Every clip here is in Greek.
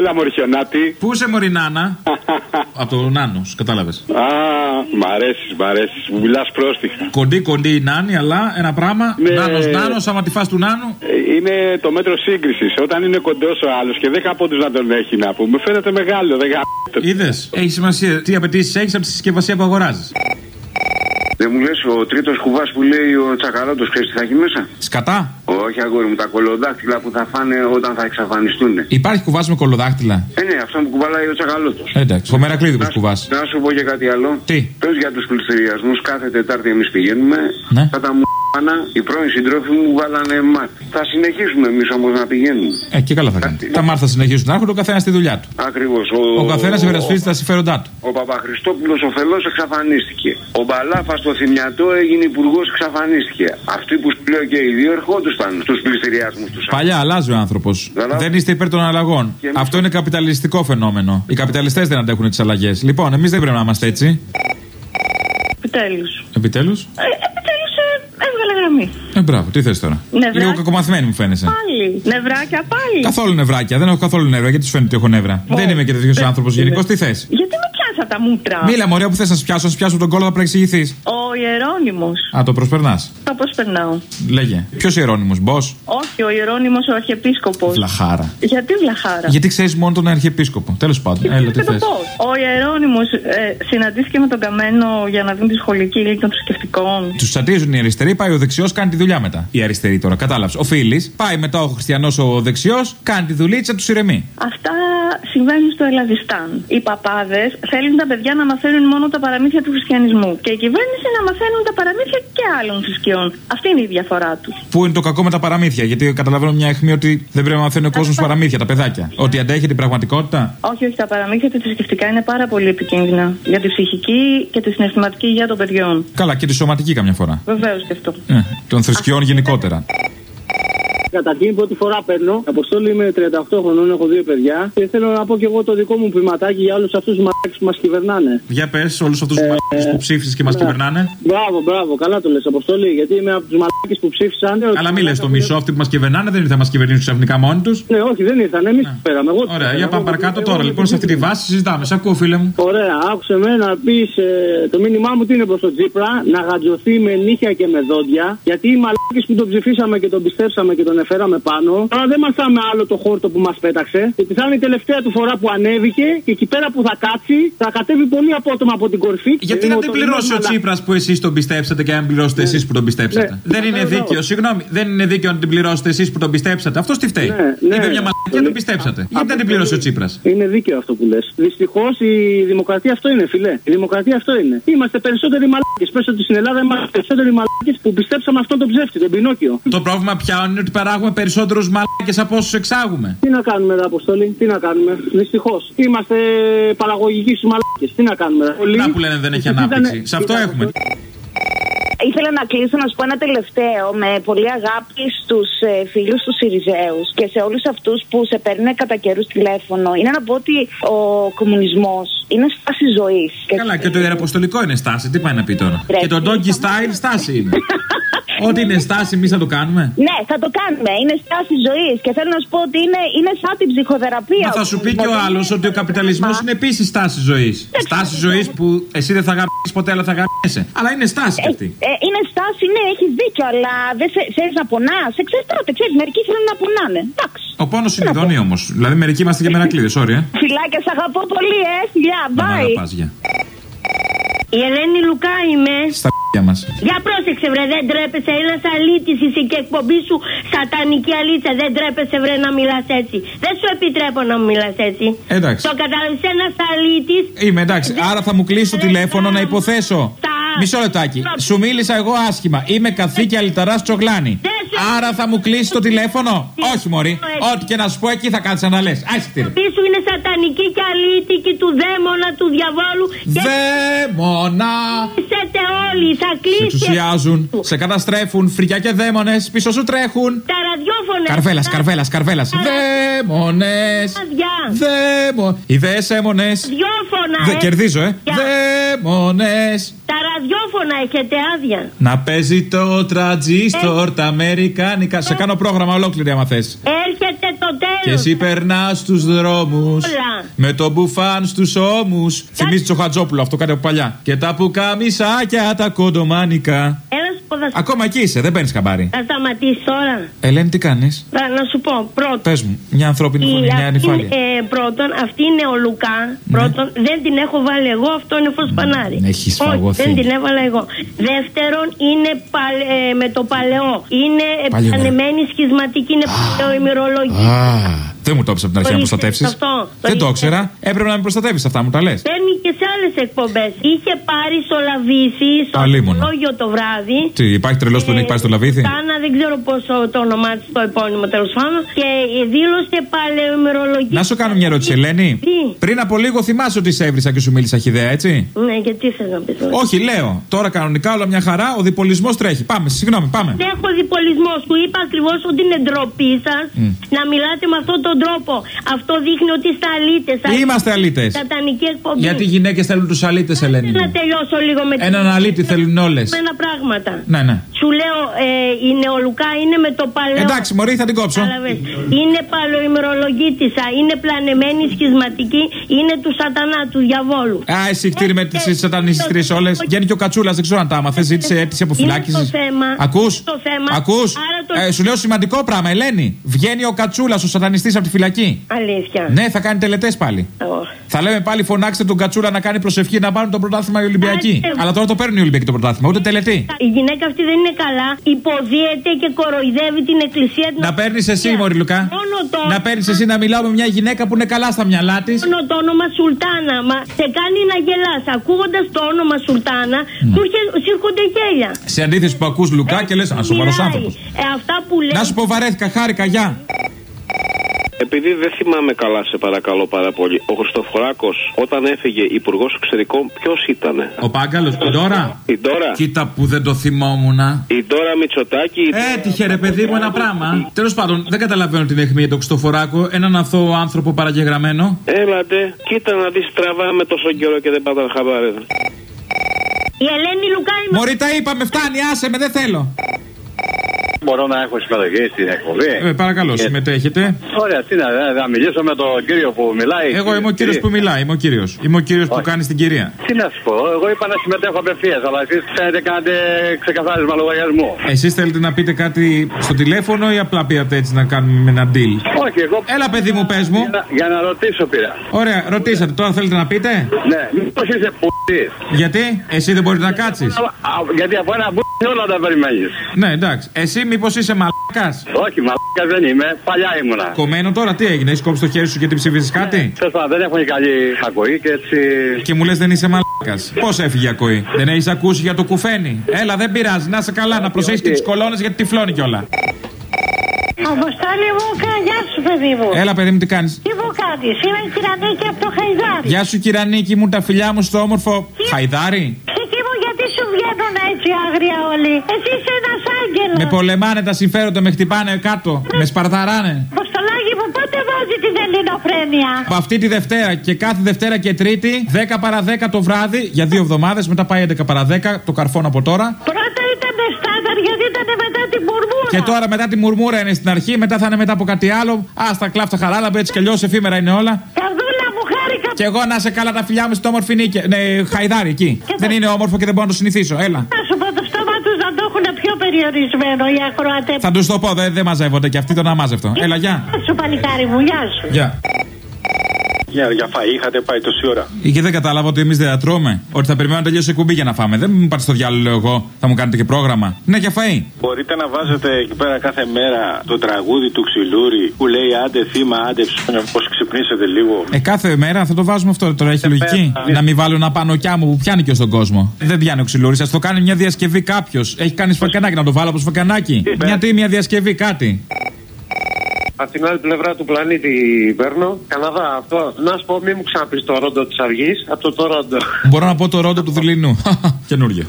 Έλα, Μωριχιονάτη. Πού είσαι, Μωρινάνα. Από το Νάνος, κατάλαβες. Α, μ' αρέσεις, μ' αρέσεις. Μου μιλάς πρόστιχα. Κοντή, κοντή η Νάνη, αλλά ένα πράγμα. Ναι. Νάνος, Νάνος, άμα τη φά του Νάνου. Ε, Είναι το μέτρο σύγκρισης. Όταν είναι κοντός ο άλλος και 10 πόντου να τον έχει να πούμε, φαίνεται μεγάλο. Δεν γα- Είδες. Έχει σημασία τι απαιτήσεις έχεις από τη συσκευασία που αγοράζεις; Δεν μου λες ο τρίτος κουβάς που λέει ο Τσακαλώτος, ξέρεις τι θα έχει μέσα; Σκατά. Όχι, αγόρι μου, τα κολοδάκτυλα που θα φάνε όταν θα εξαφανιστούν. Υπάρχει κουβάς με κολοδάχτυλα; Ε, ναι, αυτό που κουβαλάει ο Τσακαλώτος. Ε, Εντάξει, ο Μερακλείδικο κουβάς. Να σου πω και κάτι άλλο. Τι; Πες για τους πληστηριασμού, κάθε Τετάρτη εμείς πηγαίνουμε. Ναι. Θα τα μου οι πρώην συντρόφοι μου βάλανε μάτ. Θα συνεχίσουμε εμείς όμως να πηγαίνουμε. Ε, και καλά θα κάνει. Τα μάρθα συνεχίζουν να έρχονται ο καθένας στη δουλειά του. Ακριβώς. Ο καθένας υπερασπίζει τα συμφέροντά του. Ο Παπαχριστόπουλος ο Φελό εξαφανίστηκε. Ο Μπαλάφας στο Θυμιατό έγινε υπουργός, εξαφανίστηκε. Αυτοί που σου λέω και οι δύο ερχόντουσαν στους πληστηριασμούς τους. Παλιά αλλάζει ο άνθρωπος. Καλά. Δεν είστε υπέρ των αλλαγών. Και εμείς- Αυτό είναι καπιταλιστικό φαινόμενο. Οι καπιταλιστές δεν αντέχουν τις αλλαγές. Λοιπόν, εμείς δεν πρέπει να είμαστε έτσι. Επιτέλους. Επιτέλους. Ε, Επιτέλου έβγαλε γραμμή. Ε, μπράβο, τι θες τώρα; Νευρά. Λίγο κακομαθημένη μου φαίνεσαι. Πάλι. Νευράκια πάλι. Καθόλου νευράκια. Δεν έχω καθόλου νεύρα. Γιατί σου φαίνεται ότι έχω νεύρα. Ω, Δεν είμαι και τέτοιος δεν άνθρωπος είναι. γενικώς. Τι θες; Γιατί με πιάσα τα μούτρα; Μίλα, μωρέ, που θες να σε πιάσω. Να σε πιάσω τον κόλλο θα προεξηγηθεί. Ο Ιερόνιμος. Α, το προσπερνάς. Θα πώς περνάω; Λέγε. Ποιος ιερόνιμος, μπό. Όχι, ο Ιερόνιμος ο Αρχιεπίσκοπος. Βλαχάρα. Γιατί βλαχάρα; Γιατί ξέρεις μόνο τον Αρχιεπίσκοπο. Τέλος πάντων. Έλα, τι Και το θες. πώς. Ο Ιερόνιμος ε, συναντήθηκε με τον Καμένο για να δουν τη σχολική ύλη των θρησκευτικών. Τους τσατίζουν οι αριστεροί, πάει ο δεξιός, κάνει τη δουλειά μετά. Η αριστερή τώρα, κατάλαβες. Ο Φίλης, πάει μετά ο χριστιανός ο δεξιός, κάνει τη δουλίτσα, τους ηρεμεί. Αυτά συμβαίνουν στο Ελλαδιστάν. Οι παπάδες θέλουν τα παιδιά να μαθαίνουν μόνο τα παραμύθια του χριστιανισμού. Και η κυβέρνηση να μαθαίνουν τα παραμύθια και άλλων θρησκειών. Αυτή είναι η διαφορά τους. Πού είναι το κακό με τα παραμύθια, γιατί καταλαβαίνω μια αιχμή ότι δεν πρέπει να μαθαίνει ο κόσμος παραμύθια, τα παιδάκια. Ότι αντέχει την πραγματικότητα; Όχι, όχι, τα παραμύθια τα θρησκευτικά είναι πάρα πολύ επικίνδυνα για τη ψυχική και τη συναισθηματική υγεία των παιδιών. Καλά, και τη σωματική καμιά φορά. Βεβαίως και αυτό. Ε, των θρησκειών γενικότερα. Καταρχήν πρώτη φορά παίρνω. Αποστόλη είμαι 38 χρονών, έχω δύο παιδιά. Και θέλω να πω και εγώ το δικό μου ποιηματάκι για όλους αυτούς του μαλάκες που μας κυβερνάνε. Για πες, όλους αυτούς τους μαλάκες που ψήφισες και μας κυβερνάνε. Μπράβο, μπράβο, καλά το λες, Αποστόλη. Γιατί είμαι από τους μαλάκες που ψήφισαν. Αλλά μη λες το μισό, αυτοί που μας κυβερνάνε δεν ήρθαν να μας κυβερνήσουν ξαφνικά μόνοι τους. Ναι, όχι, δεν ήρθαν. Εμείς πέραμε. Εγώ τους Ωραία, πέραμα. για πάμε Εγώ- παρακάτω εγώ- τώρα. Λοιπόν, σε αυτή τη βάση συζητάμε. Σε ακούω, φίλε μου. Ωραία, άκουσε με να πεις το μήνυμά μου τι είναι προς τον Τζίπρα να γατζωθεί με νύχια και με δόντια. Γιατί οι μαλάκες που τον ψηφίσαμε και τον πιστέψαμε και τον εφέραμε πάνω, τώρα δεν μασάμε άλλο το χόρτο που μας πέταξε. Γιατί θα είναι η τελευταία του φορά που ανέβηκε και εκεί πέρα που θα κάτσει θα κατέβει πολύ απότομα από την κορφή. Γιατί να την πληρώσει ο Τσίπρας που εσείς τον πιστέψατε και αν πληρώσετε εσείς που τον πιστέψατε; Ναι. Δεν είναι Βεβαίως. δίκαιο, συγγνώμη, δεν είναι δίκαιο να την πληρώσετε εσείς που τον πιστέψατε. Αυτό τι φταίει. Ναι, ναι. Είπε μια μαλακία, δεν πιστέψατε. Γιατί δεν την πληρώσει ο Τσίπρας. Είναι δίκαιο αυτό που λες. Δυστυχώς η δημοκρατία αυτό είναι, φιλέ. Η δημοκρατία αυτό είναι. Είμαστε περισσότεροι μαλάκες. Πες ότι στην Ελλάδα είμαστε περισσότεροι μαλάκες που πιστέψαμε αυτόν τον ψεύτη, τον Πινόκιο. Το πρόβλημα πια είναι ότι παράγουμε περισσότερους μαλάκες από όσους εξάγουμε. Τι να κάνουμε, ρε Αποστόλη, τι να κάνουμε. Δυστυχώς. Είμαστε παραγωγικοί στους μαλάκες. Τι να κάνουμε, ρε. Πολλοί- Να που λένε δεν έχει Ήταν- ανάπτυξη. Σε αυτό ήταν- έχουμε. Ήθελα να κλείσω να σου πω ένα τελευταίο με πολύ αγάπη στους ε, φίλους τους Σιριζέους και σε όλους αυτούς που σε παίρνουν κατά καιρούς τηλέφωνο. Είναι να πω ότι ο κομμουνισμός είναι στάση ζωής. Καλά, και το ιεραποστολικό είναι στάση. Τι πάει να πει τώρα; Πρέπει. Και το doggy style στάση είναι. Ό,τι είναι στάση, εμείς θα το κάνουμε; Ναι, θα το κάνουμε. Είναι στάση ζωής. Και θέλω να σου πω ότι είναι, είναι σαν την ψυχοθεραπεία. Μα θα σου πει και ο άλλος ότι ο καπιταλισμός είναι επίσης στάση ζωής. Στάση ζωής που εσύ δεν θα γαμίσει ποτέ, αλλά θα γαμίσει. Αλλά είναι στάση κι αυτή. Ε, είναι στάση, ναι, έχεις δίκιο, αλλά δεν θε, θέλει να πονάς. Εξαρτάται, ξέρεις, μερικοί θέλουν να πονάνε. Εντάξει. Ο πόνος είναι ειδονή όμως. Δηλαδή μερικοί είμαστε και μερακλείδες, όρια. Φιλάκια, σε αγαπώ πολύ, ε. Φιλιά, Να με bye. αγαπάς, γεια. Η Ελένη Λουκά είμαι. Στα π***ια μας. Για πρόσεξε, βρε, δεν τρέπεσαι. Ένα αλήτη είσαι και εκπομπή σου σατανική αλήτσα. Δεν τρέπεσαι, βρε, να μιλάς έτσι. Δεν σου επιτρέπω να μιλάς έτσι. Εντάξει. Το κατάλαβε ένα αλήτη. Είμαι εντάξει. Άρα θα μου κλείσει το τηλέφωνο να υποθέσω. Μισό λεπτάκι. Σου μίλησα εγώ άσχημα. Είμαι καθήκη αλυταράς τσογλάνη. Άρα θα μου κλείσει το τηλέφωνο; Όχι, Μωρή. Ό,τι και να σου πω εκεί θα κάτσει να λες. Άσχητη. ρε. Πίσω είναι σατανική και αλήτικη του δαίμονα του διαβόλου. Και Δαίμονα. Κλείσετε όλοι, θα Σε κλείσετε. εξουσιάζουν, σε καταστρέφουν, φρικιά και δαίμονες πίσω σου τρέχουν. Τα ραδιόφωνα. Καρβέλας, καρβέλας, καρβέλας. Δαίμονες. Δαίμο. Οι δαίμονε. Ραδιόφωνα. Δε, ε. κερδίζω, ε. Για- Δαίμονες. Τα ραδιόφωνα έχετε άδεια. Να παίζει το τραντζίστορ, Ε. τα αμερικάνικα. Σε κάνω πρόγραμμα ολόκληρη άμα θες. Έρχεται το τέλος. Και εσύ περνάς στους δρόμους. Όλα. Με το μπουφάν στους ώμους. Θυμίζεις το Χατζόπουλο, αυτό κάτι από παλιά. Και τα πουκαμισάκια τα κοντομάνικα. Έλα σου πω, θα, Ακόμα εκεί είσαι, δεν παίρνεις χαμπάρι. θα σταματήσεις τώρα. Ελένη, τι κάνεις; Θα, να σου πω, πρώτον. Πες μου, μια ανθρώπινη φωνή, μια αυτή, ανυφάλεια. ε, πρώτον, αυτή είναι ο Λουκά. Πρώτον, δεν την έχω βάλει εγώ, αυτό είναι φως πανάρι. Ναι, έχεις Όχι, φαγωθεί. δεν την έβαλα εγώ. Δεύτερον, είναι παλ- ε, με το παλαιό. Είναι Παλιό, ναι. πανεμένη σχισματική, είναι παλαιό ημερολογική. Α, δεν μου το έπεισε από την αρχή να Το ήξερες προστατεύσει. αυτό, το Δεν το ήξερες. ήξερα. Έπρεπε να με προστατεύεις αυτά, μου τα λες. Παίρνει και σε άλλες εκπομπές. Είχε πάρει στο λαβίθι, στο Αλίμονο. λόγιο το βράδυ. Τι, υπάρχει τρελός που δεν έχει πάρει στο λαβίθι. Κάνα, δεν ξέρω πόσο το όνομά της το επώνυμο τέλος πάντων. Και δήλωσε παλαιομερολογική. Να σου κάνω μια ερώτηση, Ελένη. Τι; Πριν από λίγο θυμάσαι ότι σε έβρισα και σου μίλησα χιδέα, έτσι; Ναι, και τι θες να πεις. Όχι, λέω. Τώρα κανονικά όλα μια χαρά, ο διπολισμός τρέχει. Πάμε, συγγνώμη, πάμε. Δεν έχω διπολισμός. Σου είπα ακριβώς ότι είναι ντροπή σας να μιλάτε με αυτόν τον τρόπο. Αυτό δείχνει ότι είστε αλήτες. Είμαστε αλήτες. Σατανική εκπομπή. Γιατί οι γυναίκες θέλουν τους αλήτες, Ελένη. Θέλω να μου. τελειώσω λίγο με Έναν αλήτη θέλουν όλες. Μένα πράγματα. Ναι, ναι. Σου λέω, ε, η νεολουκά είναι με το παλαιό. Εντάξει, Μωρή, θα την κόψω. Κατάλαβες. Είναι παλαιοημερολογήτησα, είναι πλανεμένη, σχισματική, είναι του σατανά, του διαβόλου. Α, εσύ χτύρι με Ε, τις σατανιστρίε όλες. Βγαίνει και ο Κατσούλας, δεν ξέρω αν τα άμαθε. Ζήτησε αίτηση αποφυλάκηση. Είναι το θέμα. Ακούς; Το θέμα. Ακούς; Άρα το- Ε, σου λέω σημαντικό πράγμα, Ελένη. Βγαίνει ο Κατσούλας, ο σατανιστής από τη φυλακή; Αλήθεια. Ναι, θα κάνει τελετές πάλι. Ω. Θα λέμε πάλι φωνάξτε τον Κατσούλα να κάνει προσευχή να πάρουν το πρωτάθλημα οι Ολυμπιακοί. Άντε. Αλλά τώρα το παίρνουν οι Ολυμπιακοί το πρωτάθλημα, ούτε τελετή. Η γυναίκα αυτή δεν είναι καλά. Υποδίεται και κοροϊδεύει την εκκλησία την Να παίρνεις εσύ, Μωρή Λουκά. Μόνο το, Να παίρνεις εσύ να μιλάω με μια γυναίκα που είναι καλά στα μυαλά της. μόνο το όνομα Σουλτάνα. Μα σε κάνει να γελάς. Ακούγοντας το όνομα Σουλτάνα, Ναι. σου έρχε- σου έρχονται γέλια. Σε αντίθεση που ακούς Λουκά και λες, Α, σοβαρός Μιλάει. άνθρωπος. Ε, αυτά που λέει. Να σου πω, βαρέθηκα, χάρηκα, γεια. Επειδή δεν θυμάμαι καλά, σε παρακαλώ πάρα πολύ. Ο Χριστοφοράκος, όταν έφυγε υπουργός εξωτερικών, ποιος ήταν. Ο Πάγκαλος, την τώρα. Η Ντόρα. Κοίτα που δεν το θυμόμουν. Η Ντόρα Μητσοτάκη. Έτυχε ρε παιδί μου ένα πράγμα. Τέλος πάντων, δεν καταλαβαίνω την αιχμή για τον Χριστοφοράκο. Έναν αθώο άνθρωπο παραγεγραμμένο. Έλατε, κοίτα να δεις τραβάμε τόσο καιρό και δεν πάτε να χαμπάρες. Η Ελένη Λουκά είμαι. Μωρή τα είπαμε, φτάνει, άσε με, δεν θέλω. Μπορώ να έχω συμμετοχή στην εκπομπή. Ε, παρακαλώ, συμμετέχετε. Ωραία, τι να, να μιλήσω με τον κύριο που μιλάει. Εγώ είμαι ο κύριος Κύριε. που μιλάει, είμαι ο κύριος. Είμαι ο κύριος που Όχι. κάνει την κυρία. Τι να σου πω, εγώ είπα να συμμετέχω απευθείας, αλλά εσείς θέλετε κάνετε ξεκαθάρισμα λογαριασμού. Εσείς θέλετε να πείτε κάτι στο τηλέφωνο ή απλά πήρατε έτσι να κάνουμε ένα deal; Όχι, εγώ. Έλα, παιδί μου, πες μου. Για να, για να ρωτήσω πήρα. Ωραία, ρωτήσατε, τώρα θέλετε να πείτε; Ναι, μήπως είσαι πούτη. Γιατί, εσύ δεν μπορείτε να κάτσεις. Γιατί από ένα πούτη όλα τα περιμένεις. Ναι, εντάξει. Εσύ μήπως είσαι μαλάκα. Όχι, μαλάκα δεν είμαι, παλιά ήμουνα. Κομμένο τώρα τι έγινε, έχεις κόψει το χέρι σου γιατί ψηφίζεις κάτι; Τέλο πάντων, δεν έχω και καλή ακοή και έτσι. Και μου λες δεν είσαι μαλάκα. Πώς έφυγε η ακοή; Δεν έχεις ακούσει για το κουφένι; Έλα, δεν πειράζει, να είσαι καλά, να προσέχεις και τις κολόνες γιατί τυφλώνει κιόλα. Αποστόλη μου, κα- γεια σου παιδί μου. Έλα, παιδί μου, τι κάνεις; Τι μου κάνεις, είμαι η Κυρανίκη από το Χαϊδάρι. Γεια σου, κυρανίκη μου, τα φιλιά μου στο όμορφο. Χαϊδάρι. Ψυχή μου, γιατί σου βγαίνουν έτσι άγρια όλοι; Εσύ είσαι ένας άγγελος. Με πολεμάνε τα συμφέροντα, με χτυπάνε κάτω. Με σπαρταράνε. Αποστολάκι μου, πότε βάζει την ελληνοφρένεια; Από αυτή τη Δευτέρα και κάθε Δευτέρα και Τρίτη, 10 παρα 10 το βράδυ για δύο εβδομάδες. Μετά πάει 11 παρα 10, το καρφώνω από τώρα. Πρώτα ήταν στάνταρ γιατί ήταν μετά την μουρμούρα. Και τώρα μετά τη μουρμούρα είναι στην αρχή, μετά θα είναι μετά από κάτι άλλο. Α, στα κλάφτα χαράλαμπα, έτσι κι αλλιώς εφήμερα είναι όλα. Καρδούλα μου, χάρηκα. Και εγώ να σε καλά τα φιλιά μου στο όμορφη νίκη. Ναι, χαϊδάρι εκεί. Δεν είναι όμορφο και δεν μπορώ να το συνηθίσω. Έλα. Να σου πω το στόμα τους να το έχουν πιο περιορισμένο οι ακροατές. Θα τους το πω, δεν δεν μαζεύονται και αυτοί τον αμάζευτο. Έλα, γεια. Γεια σου παλικάρι μου, γεια σου. Γεια. Για, για φαΐ, είχατε πάει τόση ώρα. Και δεν κατάλαβα ότι εμείς δεν τρώμε. Ότι θα περιμένουμε να τελειώσει η κουμπί για να φάμε. Δεν μου πάτε στο διάλογο, λέω εγώ. Θα μου κάνετε και πρόγραμμα. Ναι, για φαΐ. Μπορείτε να βάζετε εκεί πέρα κάθε μέρα το τραγούδι του Ξυλούρη που λέει άντε θύμα, άντε ψώνια, πως ξυπνήσετε λίγο. Ε, κάθε μέρα θα το βάζουμε αυτό. Τώρα έχει λογική. μέρα. Να μην βάλω ένα πανοκιά μου που πιάνει και στον κόσμο. Δεν πιάνει ο ξυλούρης. Α το κάνει μια διασκευή κάποιος. Έχει κάνει σφακανάκι. Να το βάλω από σφακανάκι. Μια τι, μια διασκευή, κάτι. Απ' την άλλη πλευρά του πλανήτη παίρνω. Καναδά, αυτό. Να σου πω, μην μου ξαναπεί το ρόντο της αυγής. Από το Τόροντο. Μπορώ να πω το ρόντο του Δηληνού. Καινούργια.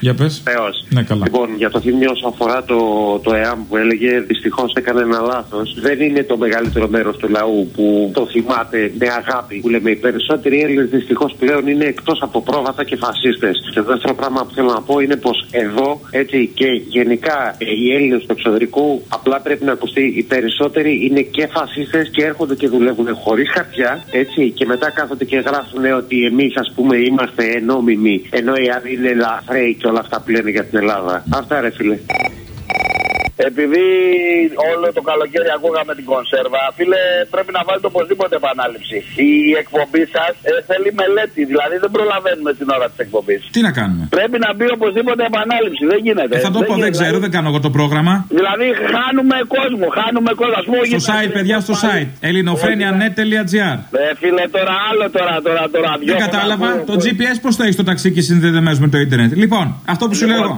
Για πες. Θεός. Ναι, καλά. Λοιπόν, για το θύμιο όσο αφορά το, το ΕΑΜ που έλεγε, δυστυχώς έκανε ένα λάθος. Δεν είναι το μεγαλύτερο μέρος του λαού που το θυμάται με αγάπη. Που λέμε, οι περισσότεροι Έλληνες δυστυχώς πλέον είναι εκτός από πρόβατα και φασίστες. Και το δεύτερο πράγμα που θέλω να πω είναι πως εδώ, έτσι και γενικά ε, οι Έλληνες του εξωτερικού, απλά πρέπει να ακουστεί. Οι περισσότεροι είναι και φασίστες και έρχονται και δουλεύουν χωρίς χαρτιά, έτσι. Και μετά κάθονται και γράφουν ότι εμείς, ας πούμε, είμαστε ενόμιμοι, ενώ οι άλλοι είναι λαθρέοι και όλα αυτά που λένε για την Ελλάδα. Αυτά ρε φίλε. Επειδή όλο το καλοκαίρι ακούγαμε την κονσέρβα, φίλε, πρέπει να βάλετε οπωσδήποτε επανάληψη. Η εκπομπή σας θέλει μελέτη, δηλαδή δεν προλαβαίνουμε την ώρα της εκπομπής. Τι να κάνουμε; Πρέπει να μπει οπωσδήποτε επανάληψη, δεν γίνεται. Ε, θα το πω, δεν γίνεται. ξέρω, δεν κάνω εγώ το πρόγραμμα. Δηλαδή χάνουμε κόσμο, χάνουμε κόσμο. Ας πούμε, Στο γίνεται- site, παιδιά, στο site. ελληνοφρένια.net.gr Ε, φίλε, τώρα άλλο τώρα, τώρα, τώρα. Δεν δυο κατάλαβα. φορά- Το GPS πώς το έχεις στο ταξί και συνδεδεμένο με το Ιντερνετ. Λοιπόν, αυτό που σου λέω εγώ.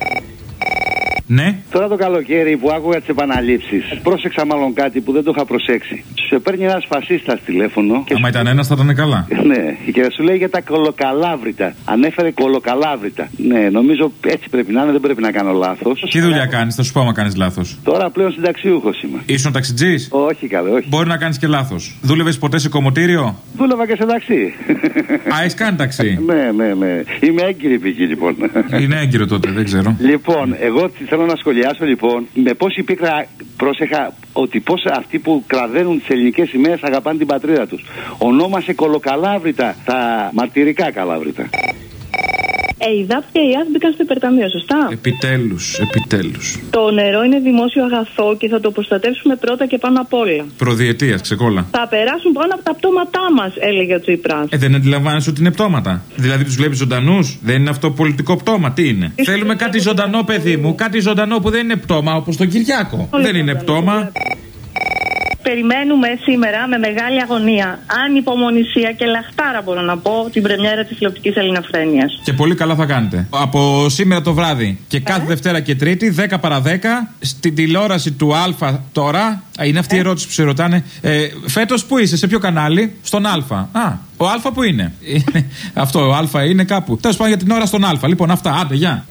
Ναι. Τώρα το καλοκαίρι που άκουγα τις επαναλήψεις, πρόσεξα μάλλον κάτι που δεν το είχα προσέξει. Σου παίρνει ένας φασίστας τηλέφωνο. Και Άμα ήταν ένας, θα ήταν καλά. Ναι, και σου λέει για τα κολοκαλάβρητα. Ανέφερε κολοκαλάβρητα. Ναι, νομίζω έτσι πρέπει να είναι, δεν πρέπει να κάνω λάθος. Τι δουλειά κάνεις, θα σου πω άμα κάνεις λάθος. Τώρα πλέον συνταξιούχος είμαι. Ήσουν ταξιτζής; Όχι, καλέ, όχι. Μπορεί να κάνεις και λάθος. Δούλευες ποτέ σε κομμωτήριο; Δούλευα και σε ταξί. Α, έχεις κάνει ταξί; ναι, ναι, ναι. Είμαι έγκυρη πηγή λοιπόν. Είναι έγκυρο τότε, δεν ξέρω. Λοιπόν, εγώ τι θέλω να σχολιάσω λοιπόν με πόση πίκρα πρόσεχα ότι πώς αυτοί που κραδένουν τις ελληνικές σημαίες αγαπάνε την πατρίδα τους. Ονόμασε κολοκαλάβρητα τα μαρτυρικά καλάβρητα. Ε, η ΔΑΠ και η ΑΣ μπήκαν στο υπερταμείο, σωστά; Επιτέλους, επιτέλους. Το νερό είναι δημόσιο αγαθό και θα το προστατεύσουμε πρώτα και πάνω απ' όλα. Προδιετίας, ξεκόλα. Θα περάσουν πάνω από τα πτώματά μας, έλεγε ο Τσίπρας. Ε, δεν αντιλαμβάνεσαι ότι είναι πτώματα. Δηλαδή τους βλέπεις ζωντανούς; Δεν είναι αυτό πολιτικό πτώμα. Τι είναι; Θέλουμε κάτι ζωντανό, παιδί μου. Κάτι ζωντανό που δεν είναι πτώμα, όπως τον Κυριάκο. Δεν είναι πτώμα. Περιμένουμε σήμερα με μεγάλη αγωνία, ανυπομονησία και λαχτάρα μπορώ να πω, την πρεμιέρα της τηλεοπτικής Ελληνοφρένειας. Και πολύ καλά θα κάνετε. Από σήμερα το βράδυ και κάθε Δευτέρα και Τρίτη, 10 παρα 10, στην τηλεόραση του Α τώρα. Α, Είναι αυτή η ερώτηση που σε ρωτάνε. Ε, Φέτος που είσαι, σε ποιο κανάλι, στον Α. Α, ο Α που είναι. Είναι- Αυτό, ο Α είναι κάπου. Τέλος πάντων για την ώρα στον Α. Λοιπόν, αυτά. Άντε, γεια.